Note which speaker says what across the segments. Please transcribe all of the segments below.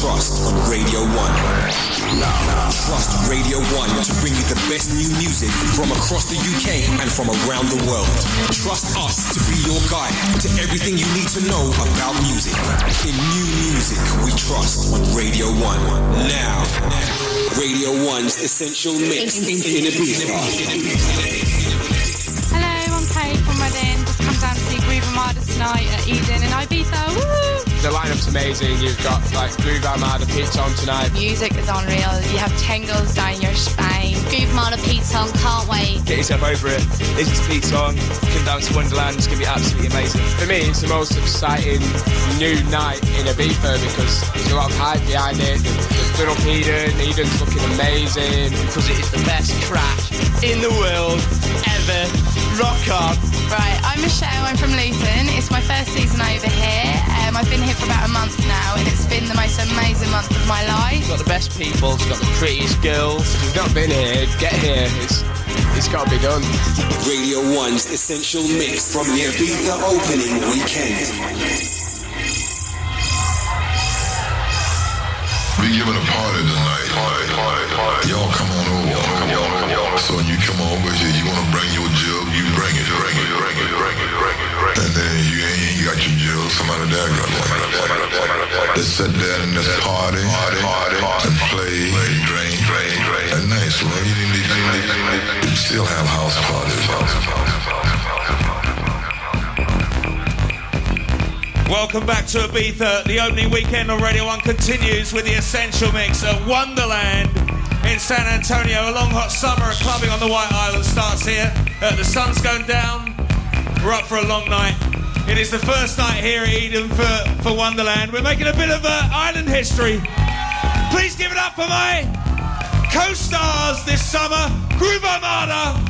Speaker 1: trust on Radio 1. Trust Radio 1 to bring you the best new music from across the UK and from around the world. Trust us to be your guide to everything you need to know about music. In new music, we trust on Radio 1. Now, Radio 1's Essential Mix in Ibiza.
Speaker 2: Hello, I'm Kate from Reading. Just come down to see Groove Armada tonight at Eden in Ibiza. Woo!
Speaker 3: The lineup's amazing. You've got like Groove Armada, Pete Tong tonight.
Speaker 2: Music is unreal. You have tingles down your spine.
Speaker 4: Groove Armada Pete Tong, can't wait.
Speaker 5: Get yourself over it. Listen to Pete's song. Come down to Wonderland. It's going to be absolutely amazing.
Speaker 3: For me, it's the most exciting new night in Ibiza because there's a lot of hype behind it. They've Peter, and Eden. Eden's looking amazing.
Speaker 5: Because it is the best track in the world ever. Rock on.
Speaker 2: Right, I'm Michelle. I'm from Luton. It's my first season over here. Um, I've been here for about a month now, and it's been the most amazing month of my life.
Speaker 5: It's got the best people. It's got the prettiest girls.
Speaker 3: If you've not been here, get here. It's it's got to be done.
Speaker 1: Radio 1's Essential Mix from the Ibiza opening weekend.
Speaker 6: We giving a party tonight. Y'all come on over. So you come over here, you wanna bring your jug, you bring it, bring it, bring it, bring it, bring it. And then you ain't got your jug, somebody there got one. Let's sit there and let's party, and play, and drink, drink, drink. And nice, man. You, need, you, still have house parties.
Speaker 7: Welcome back to Ibiza. The opening weekend on Radio 1 continues with the Essential Mix at Wonderland in San Antonio. A long hot summer of clubbing on the White Island starts here. Uh, the sun's going down. We're up for a long night. It is the first night here at Eden for, for Wonderland. We're making a bit of uh, island history. Please give it up for my co-stars this summer, Groove Armada.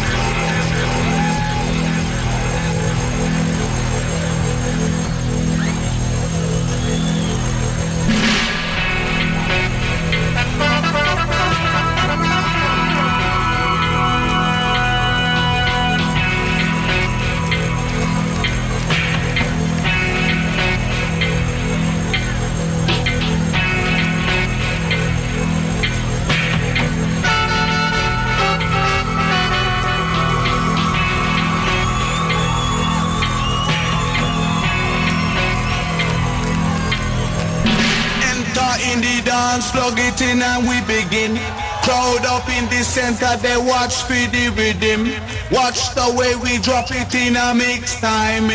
Speaker 8: center, they watch for the rhythm. Watch the way we drop it in a mix time.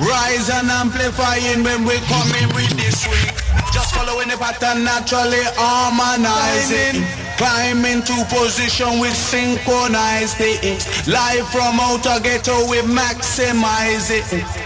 Speaker 8: Rise and amplifying when we coming with this swing. Just following the pattern, naturally harmonizing. Climb into position, we synchronize it. Live from outer ghetto, we maximize it.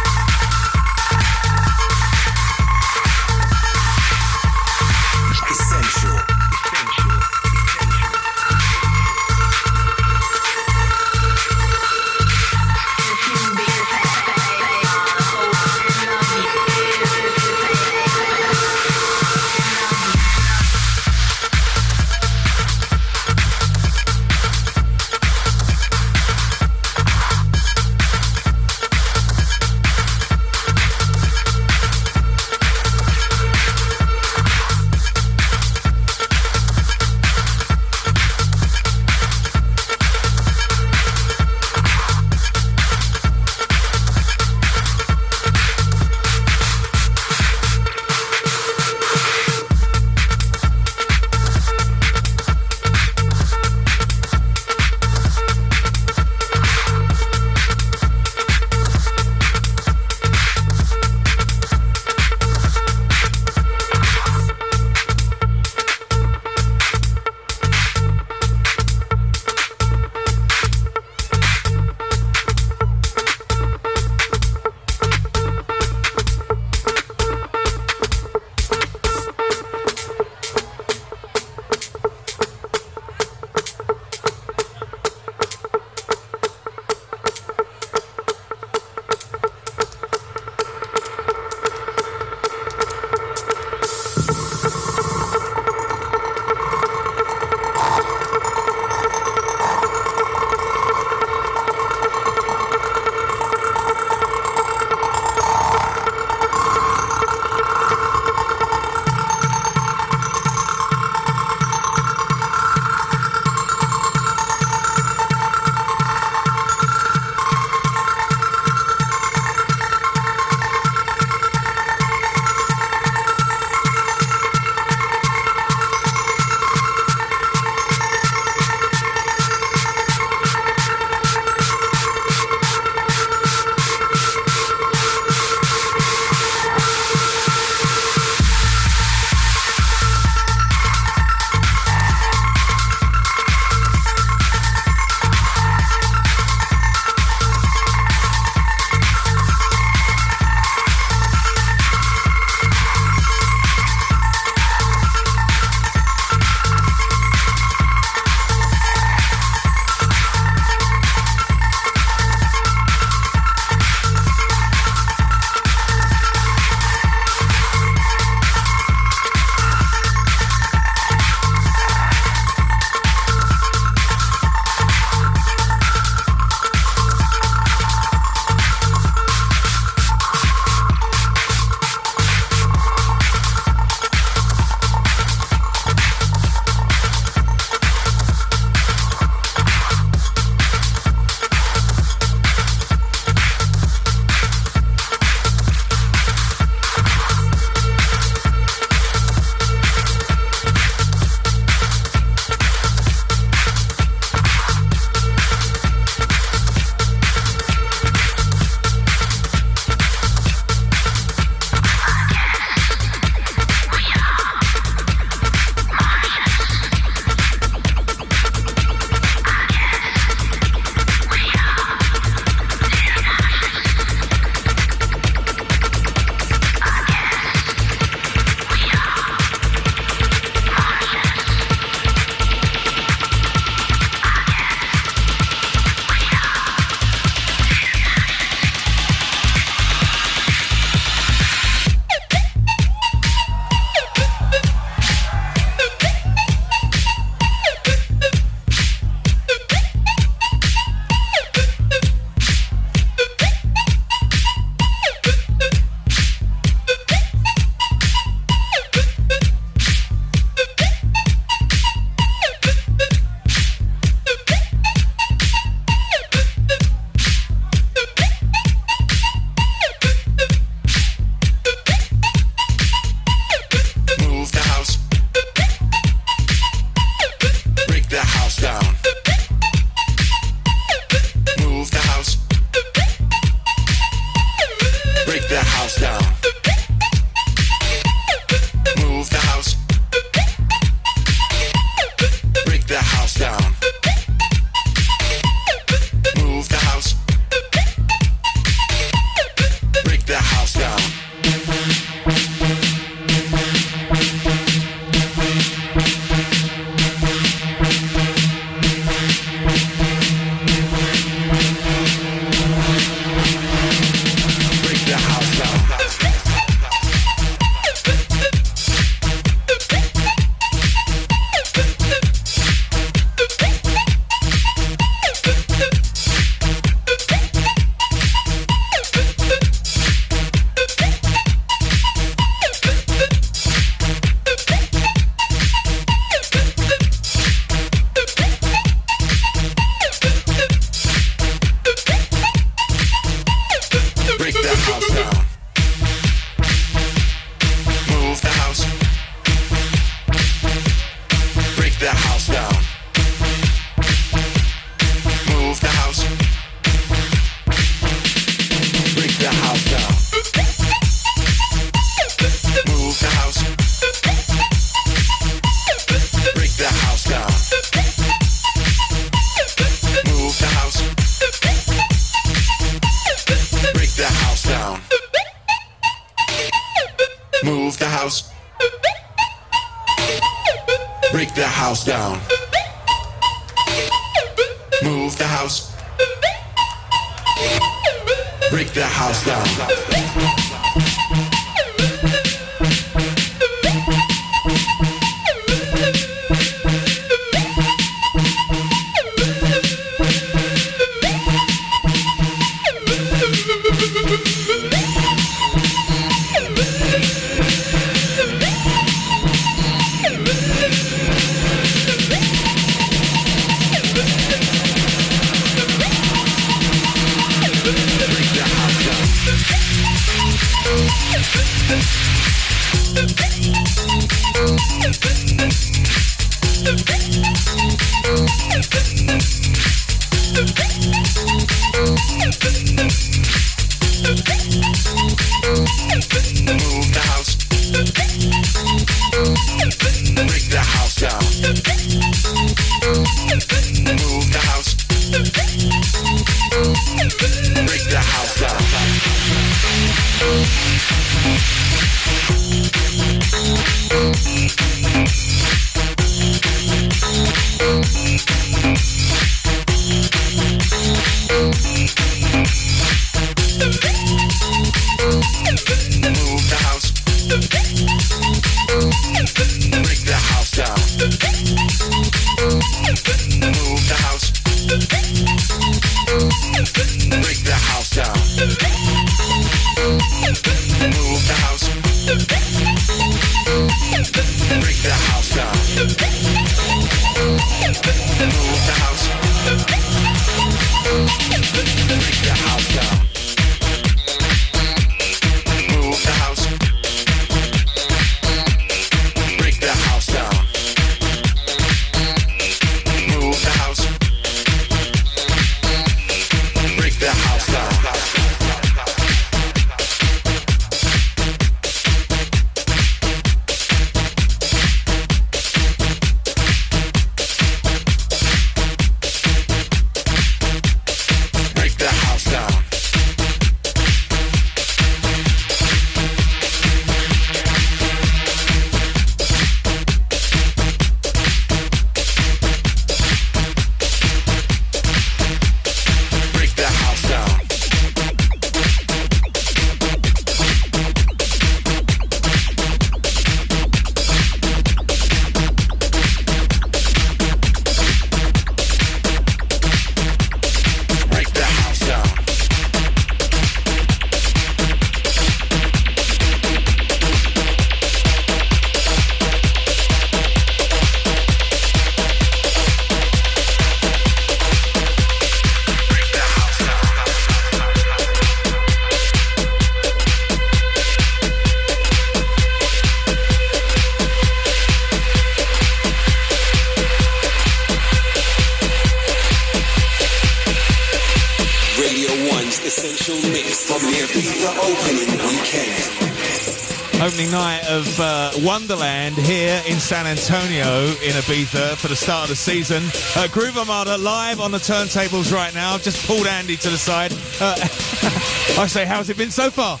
Speaker 7: San Antonio in Ibiza for the start of the season. Uh, Groove Armada live on the turntables right now. I've just pulled Andy to the side. Uh, I say, how's it been so far?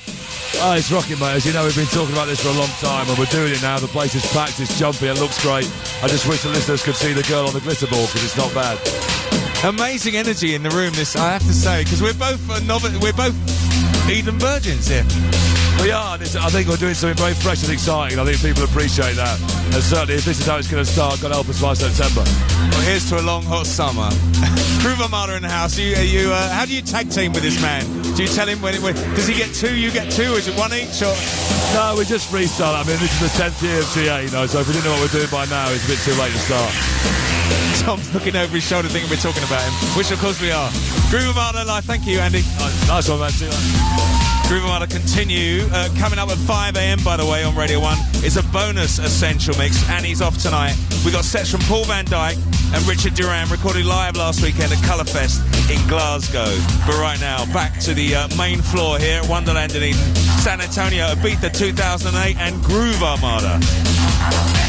Speaker 9: Oh, it's rocking, mate. As you know, we've been talking about this for a long time, and we're doing it now. The place is packed, it's jumpy, it looks great. I just wish the listeners could see the girl on the glitter ball because it's not bad.
Speaker 7: Amazing energy in the room. This I have to say because we're both uh, novi- we're both Eden virgins here.
Speaker 9: We are. I think we're doing something very fresh and exciting. I think people appreciate that. And certainly, if this is how it's going to start, God help us by September.
Speaker 7: Well, here's to a long hot summer. Groove Armada in the house. You, are you, uh, how do you tag team with this man? Do you tell him when, when does he get two? You get two? Is it one each? Or
Speaker 9: No, we just restart. I mean, this is the 10th year of TA, you know, so if we didn't know what we're doing by now, it's a bit too late to start.
Speaker 7: Tom's looking over his shoulder thinking we're talking about him, which of course we are. Groove Armada live. Thank you, Andy.
Speaker 9: Nice one, man. See you later.
Speaker 7: Groove Armada continue. Uh, coming up at 5 a.m. by the way on Radio 1 is a bonus essential mix. and he's off tonight. We got sets from Paul van Dyk and Richard Durand recorded live last weekend at Colourfest in Glasgow. But right now, back to the uh, main floor here at Wonderland in San Antonio, Ibiza 2008 and Groove Armada.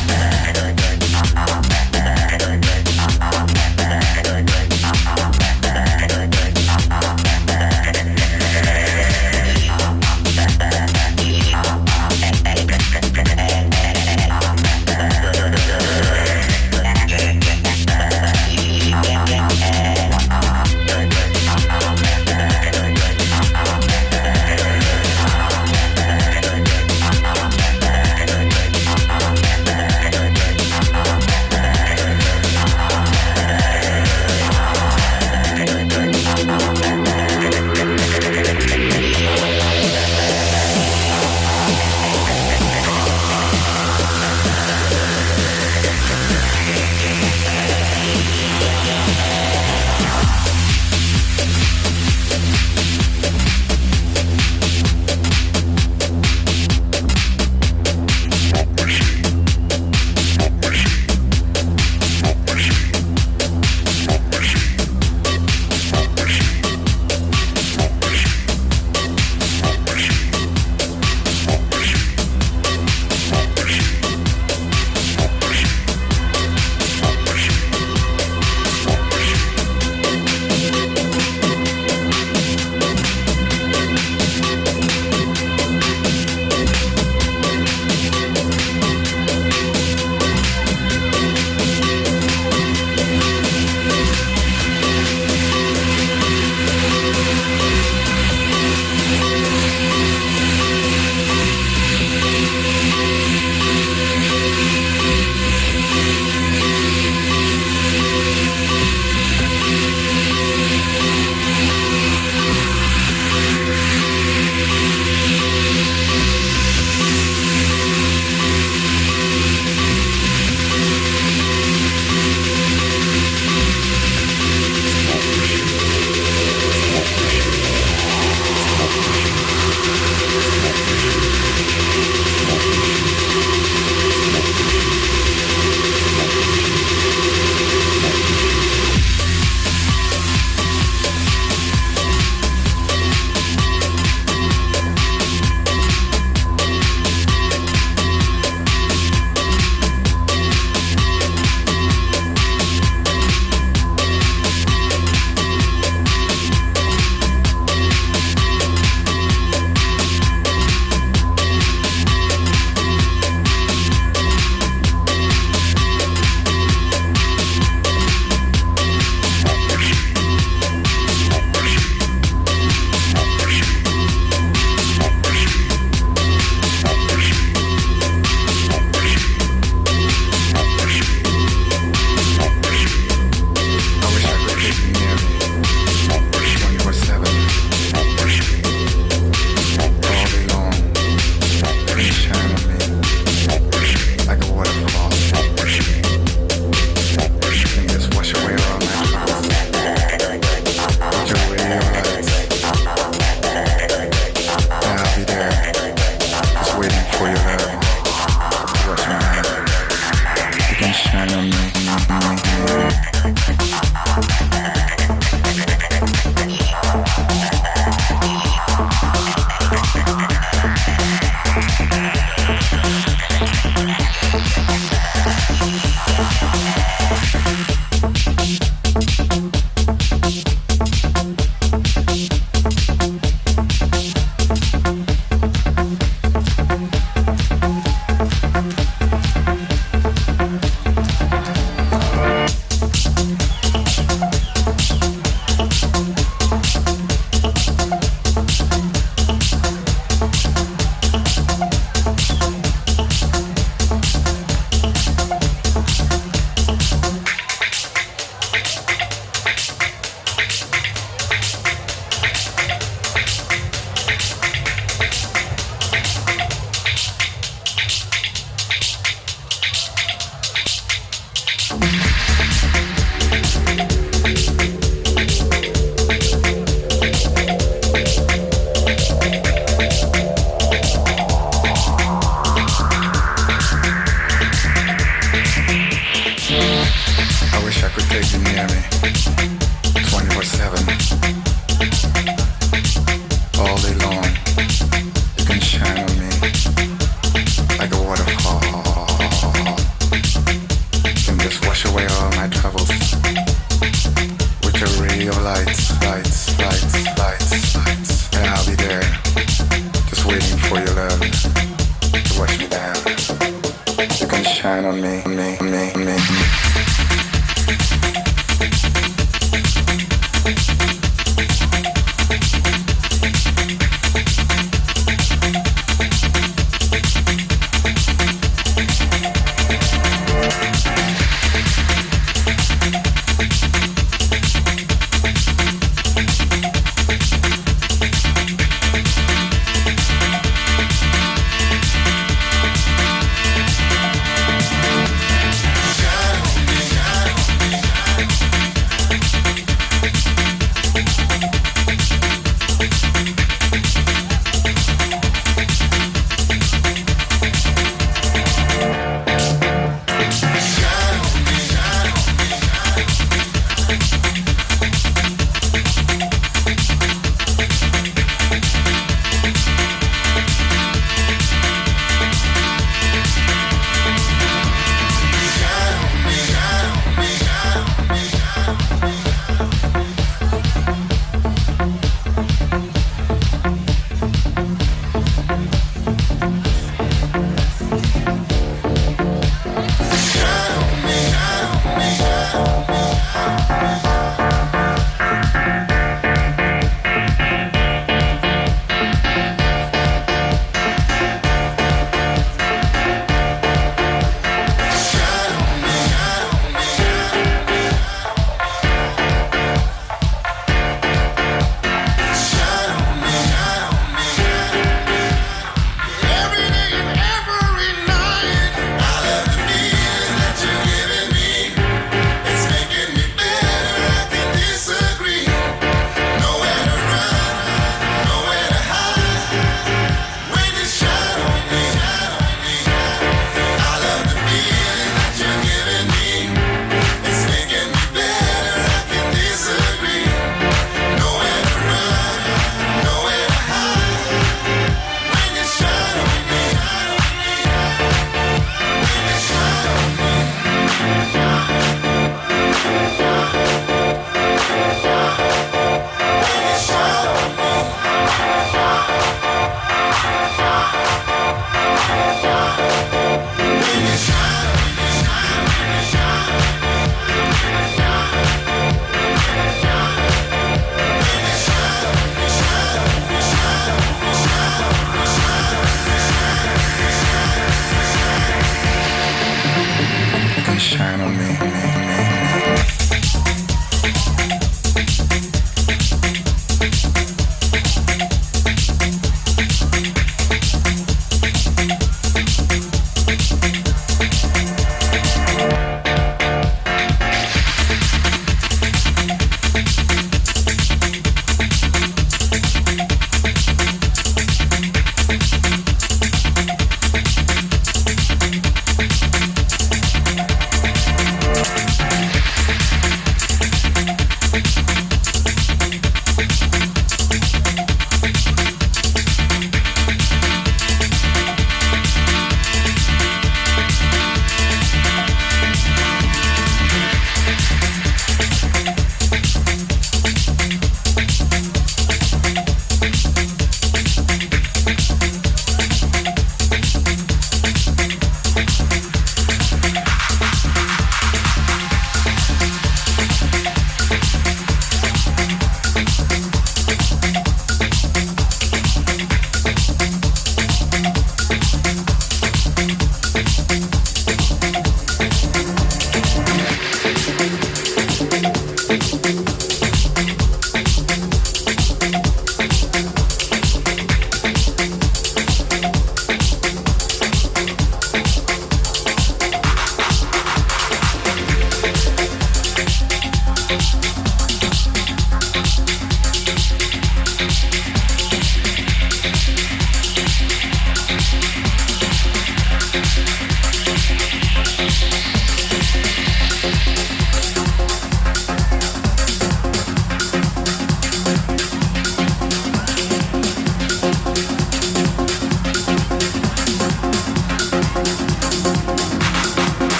Speaker 1: 24-7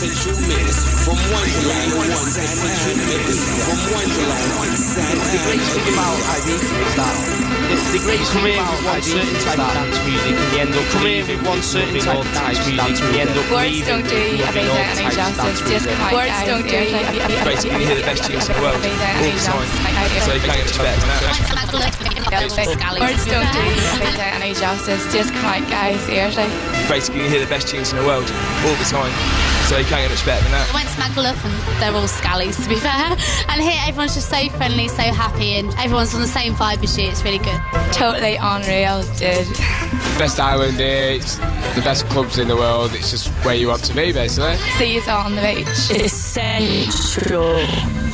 Speaker 1: 1's Essential Mix from Wonderland. Mix from Wonderland.
Speaker 5: The great thing about the, the great come in one certain type of dance music and you end up come in with one certain type of dance music and you end up
Speaker 2: Words don't do you any justice. Just Words don't do you
Speaker 10: Basically, hear the best tunes in the world all the time. So you can't that.
Speaker 2: Words don't do you any justice. Just come out, guys. Seriously.
Speaker 10: Basically, you hear the best tunes in the world all the time. So you can't get much better than that.
Speaker 4: I went to Magaluf and they're all scallies to be fair. And here everyone's just so friendly, so happy, and everyone's on the same vibe as you. It's really good.
Speaker 2: Totally unreal, dude.
Speaker 3: Best island here, it's the best clubs in the world. It's just where you want to be, basically.
Speaker 2: See you on the beach.
Speaker 11: Essential.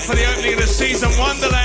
Speaker 7: For the opening of the season. Wonderland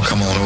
Speaker 6: Come on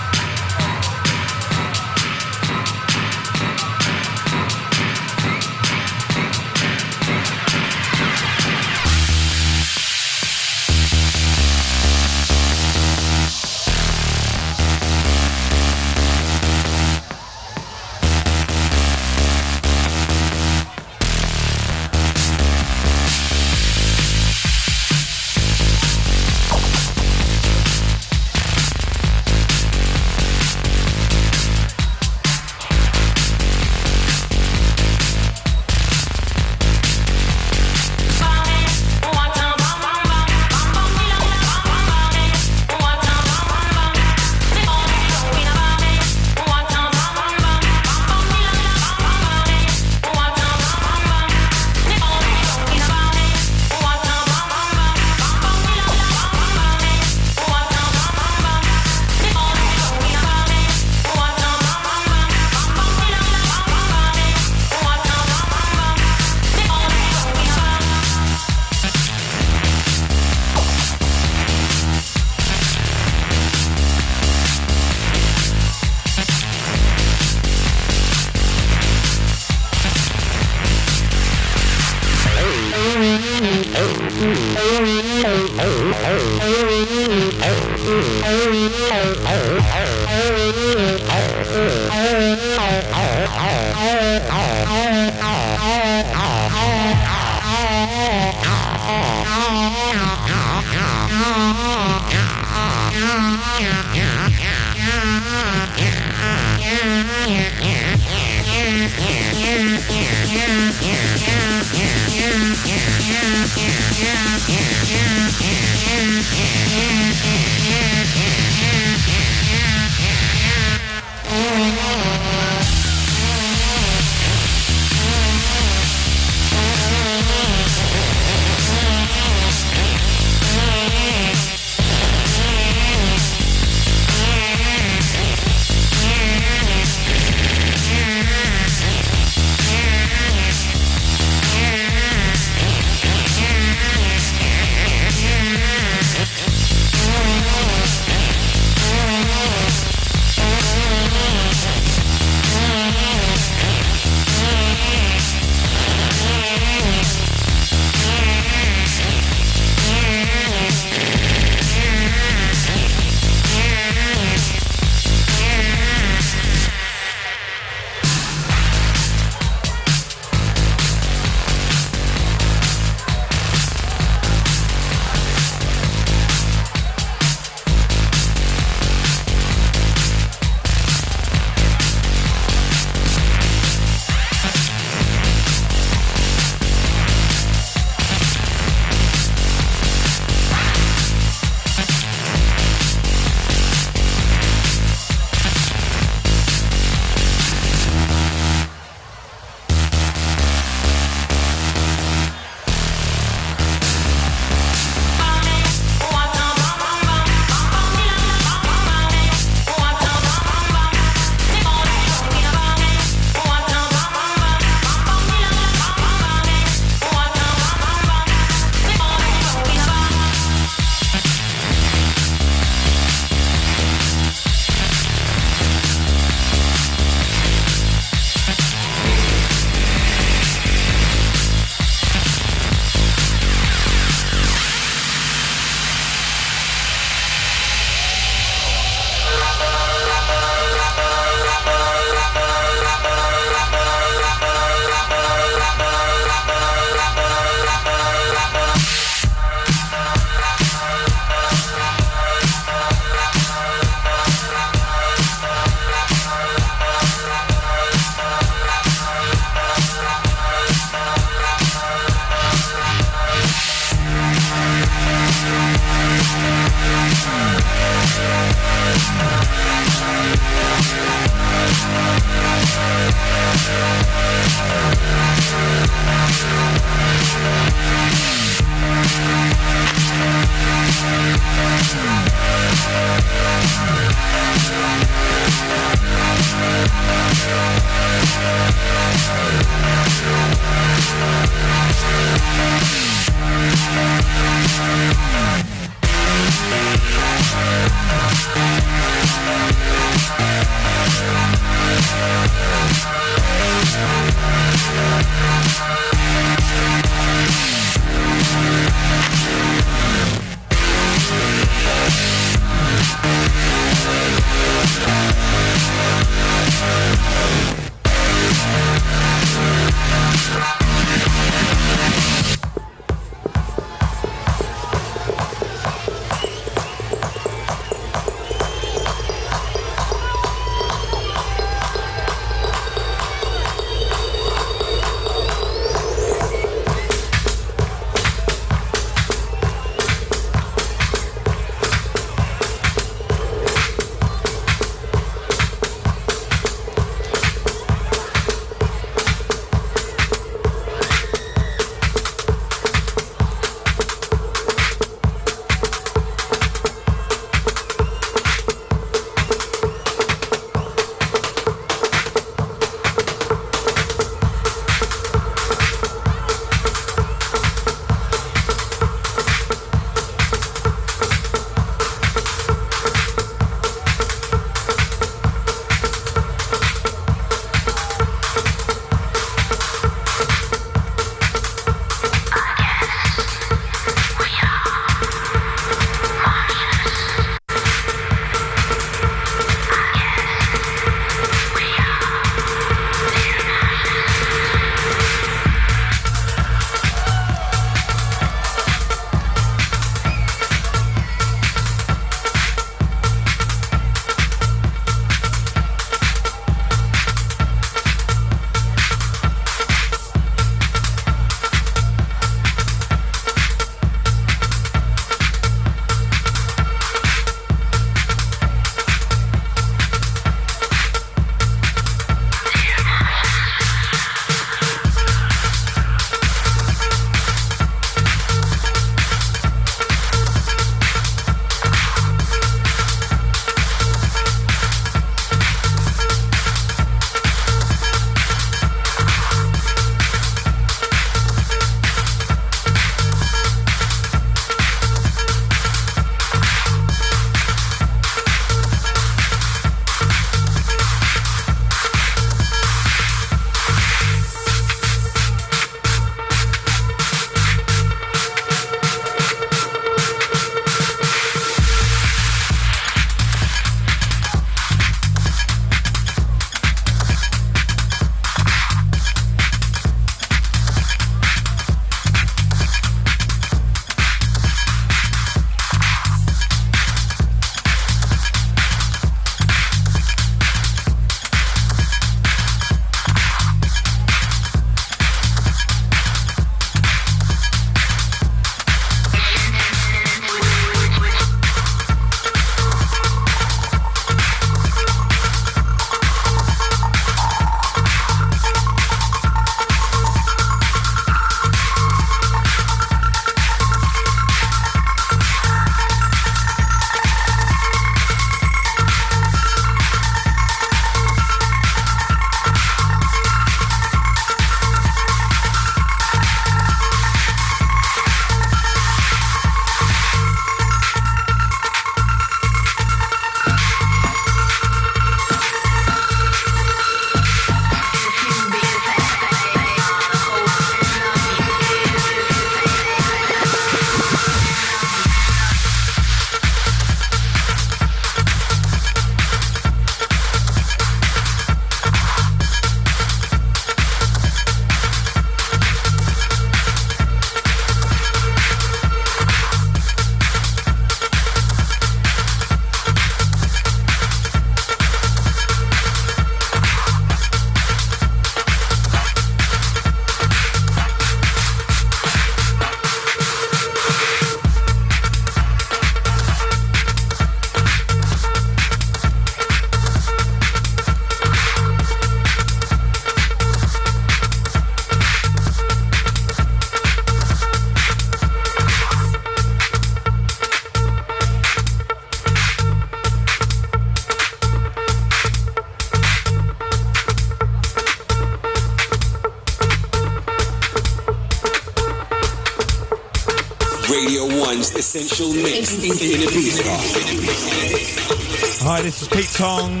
Speaker 7: this is Pete Tong,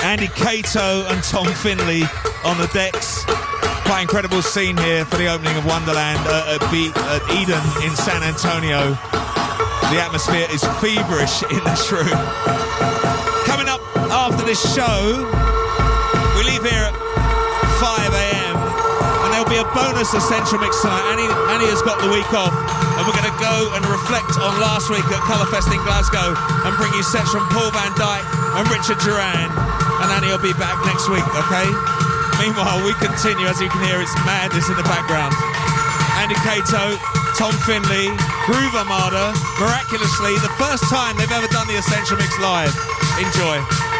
Speaker 7: Andy Cato, and Tom Findlay on the decks. Quite incredible scene here for the opening of Wonderland at, at Eden in San Antonio. The atmosphere is feverish in this room. Coming up after this show, we leave here at 5 a.m. and there'll be a bonus essential mix tonight. Annie, Annie has got the week off, and we're go and reflect on last week at Colourfest in Glasgow and bring you sets from Paul Van Dyk and Richard Durand. And Annie will be back next week, okay? Meanwhile, we continue. As you can hear, it's madness in the background. Andy Cato, Tom Findlay, Groove Armada, miraculously, the first time they've ever done the Essential Mix live. Enjoy.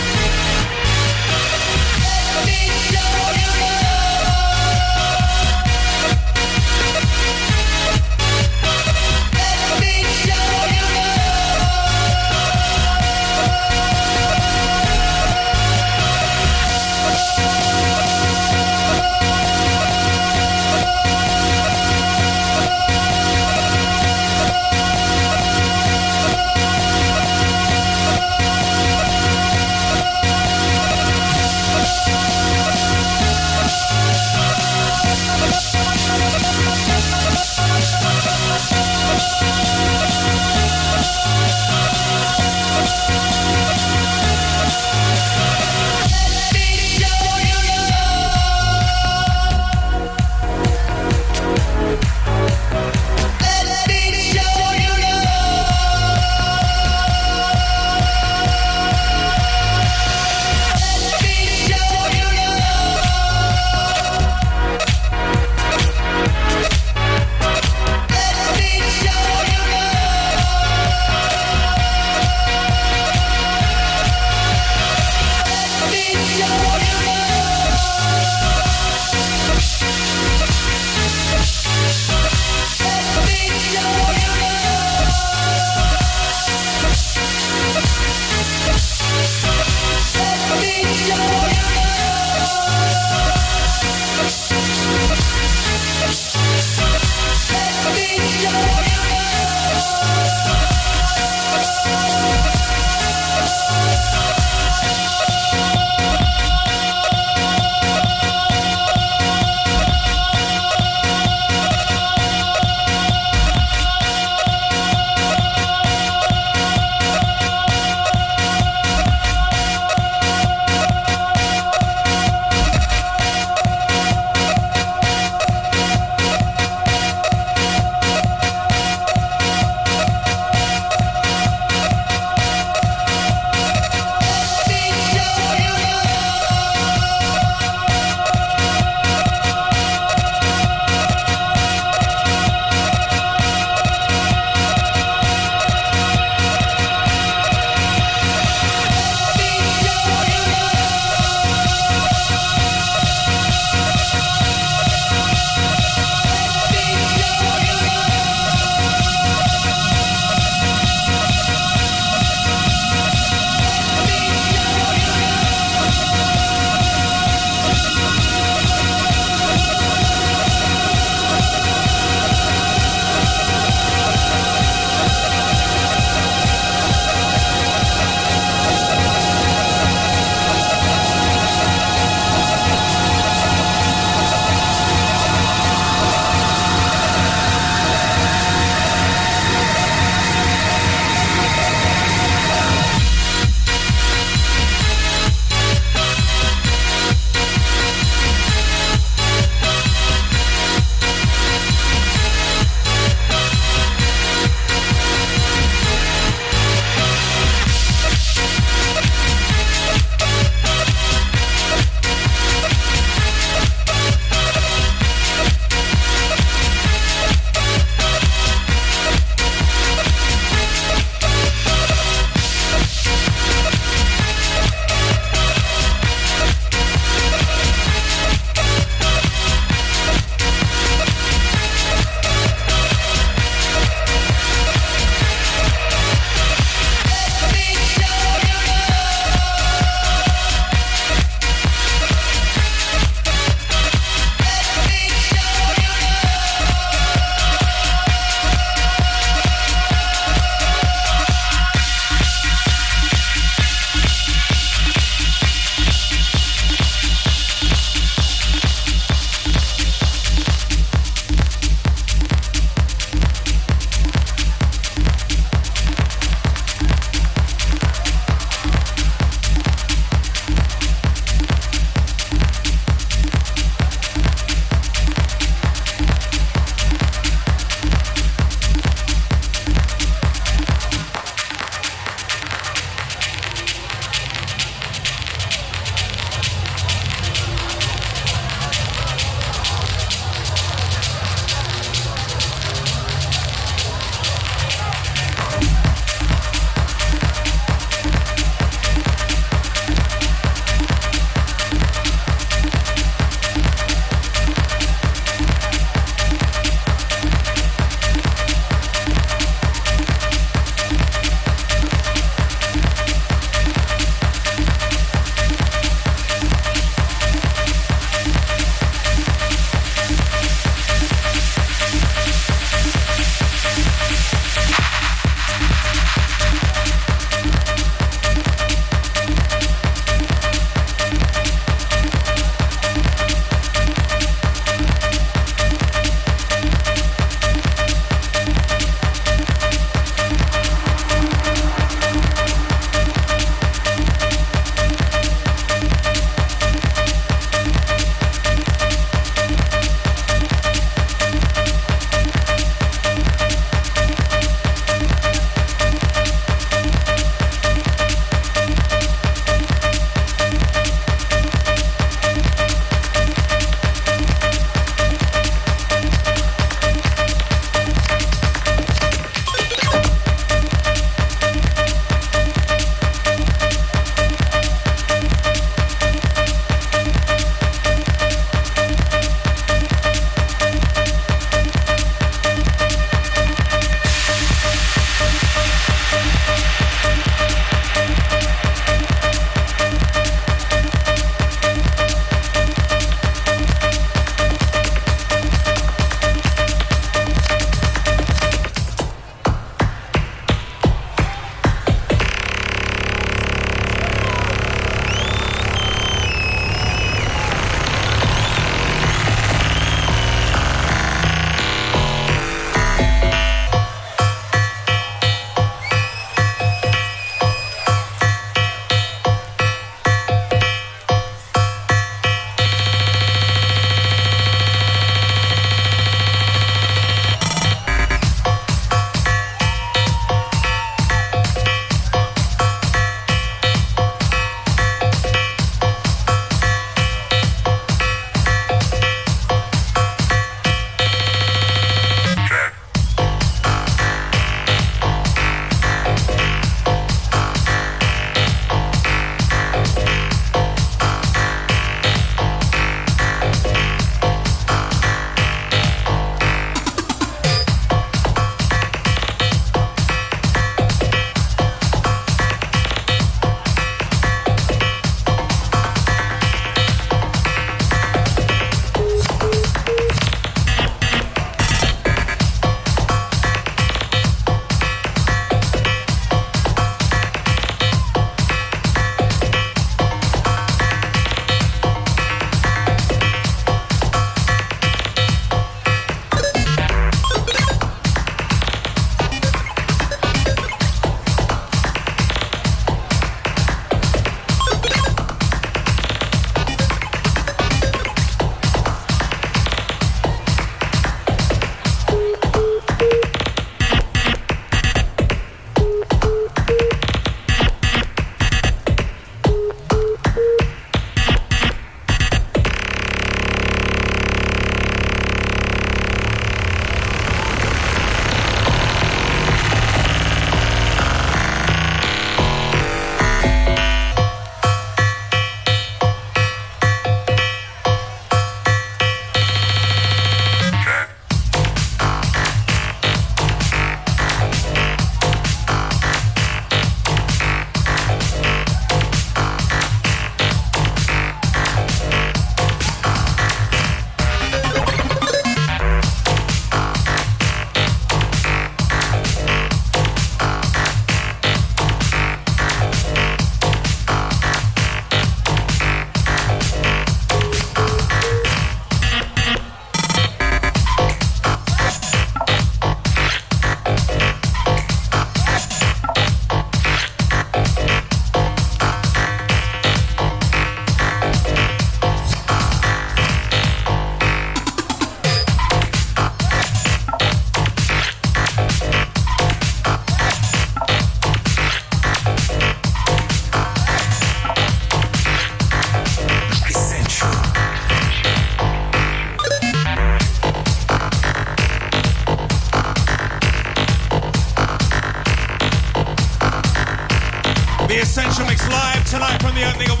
Speaker 1: The opening